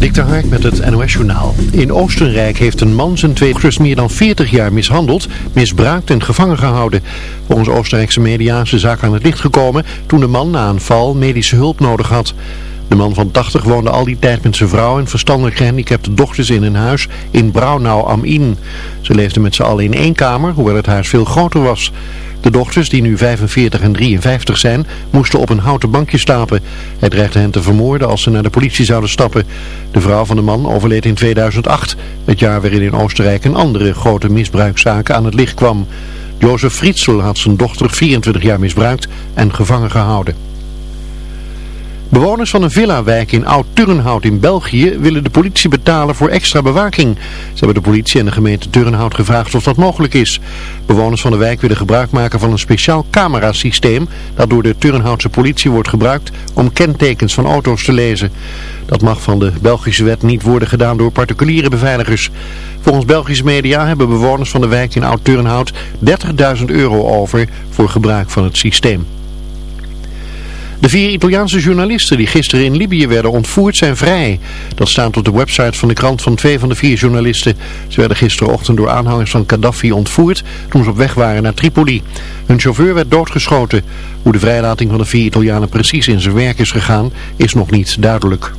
Dik Hark met het NOS Journaal. In Oostenrijk heeft een man zijn twee dochters meer dan 40 jaar mishandeld, misbruikt en gevangen gehouden. Volgens Oostenrijkse media is de zaak aan het licht gekomen toen de man na een val medische hulp nodig had. De man van 80 woonde al die tijd met zijn vrouw en verstandelijk gehandicapte dochters in een huis in Braunau am Inn. Ze leefden met z'n allen in één kamer, hoewel het huis veel groter was. De dochters, die nu 45 en 53 zijn, moesten op een houten bankje slapen. Hij dreigde hen te vermoorden als ze naar de politie zouden stappen. De vrouw van de man overleed in 2008, het jaar waarin in Oostenrijk een andere grote misbruikzaak aan het licht kwam. Jozef Frietsel had zijn dochter 24 jaar misbruikt en gevangen gehouden. Bewoners van een villa-wijk in Oud-Turnhout in België willen de politie betalen voor extra bewaking. Ze hebben de politie en de gemeente Turnhout gevraagd of dat mogelijk is. Bewoners van de wijk willen gebruik maken van een speciaal camerasysteem dat door de Turnhoutse politie wordt gebruikt om kentekens van auto's te lezen. Dat mag van de Belgische wet niet worden gedaan door particuliere beveiligers. Volgens Belgische media hebben bewoners van de wijk in Oud-Turnhout 30.000 euro over voor gebruik van het systeem. De vier Italiaanse journalisten die gisteren in Libië werden ontvoerd zijn vrij. Dat staat op de website van de krant van twee van de vier journalisten. Ze werden gisterochtend door aanhangers van Gaddafi ontvoerd toen ze op weg waren naar Tripoli. Hun chauffeur werd doodgeschoten. Hoe de vrijlating van de vier Italianen precies in zijn werk is gegaan is nog niet duidelijk.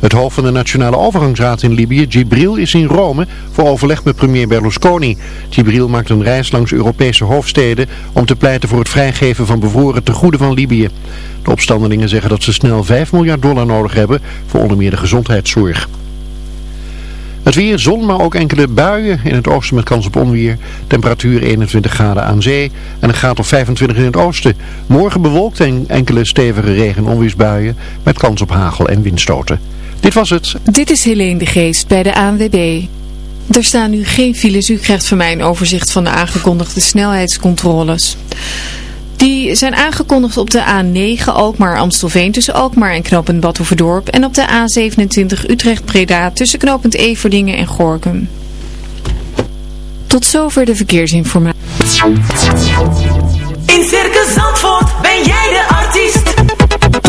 Het hoofd van de Nationale Overgangsraad in Libië, Gibril, is in Rome voor overleg met premier Berlusconi. Gibril maakt een reis langs Europese hoofdsteden om te pleiten voor het vrijgeven van bevroren tegoeden van Libië. De opstandelingen zeggen dat ze snel 5 miljard dollar nodig hebben voor onder meer de gezondheidszorg. Het weer, zon, maar ook enkele buien. In het oosten met kans op onweer. Temperatuur 21 graden aan zee en een graad of 25 in het oosten. Morgen bewolkt en enkele stevige regen- en onweersbuien met kans op hagel en windstoten. Dit was het. Dit is Helene de Geest bij de ANWB. Er staan nu geen files. U krijgt van mij een overzicht van de aangekondigde snelheidscontroles. Die zijn aangekondigd op de A9 Alkmaar-Amstelveen tussen Alkmaar en knooppunt Badhoevedorp. En op de A27 Utrecht-Breda tussen knooppunt Everdingen en Gorkum. Tot zover de verkeersinformatie. In Circus Zandvoort ben jij.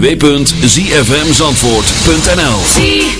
www.zfmzandvoort.nl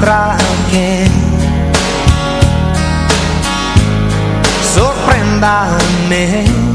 entra alguien. Sorpréndame.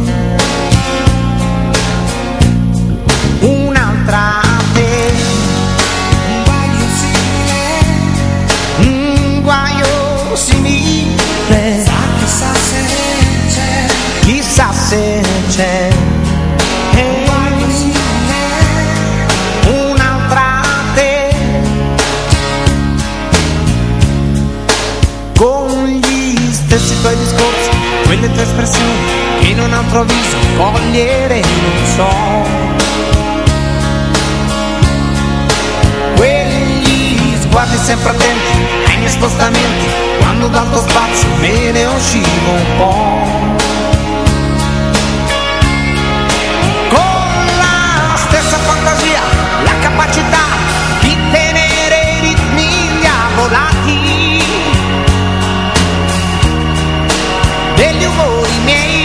quelle tue espressioni che in un altro viso cogliere non so. Quegli sguardi sempre attenti ai miei spostamenti, quando dal tuo spazio me ne uscivo un po'. Con la stessa fantasia, la capacità di tenere i ritmi diavolati. made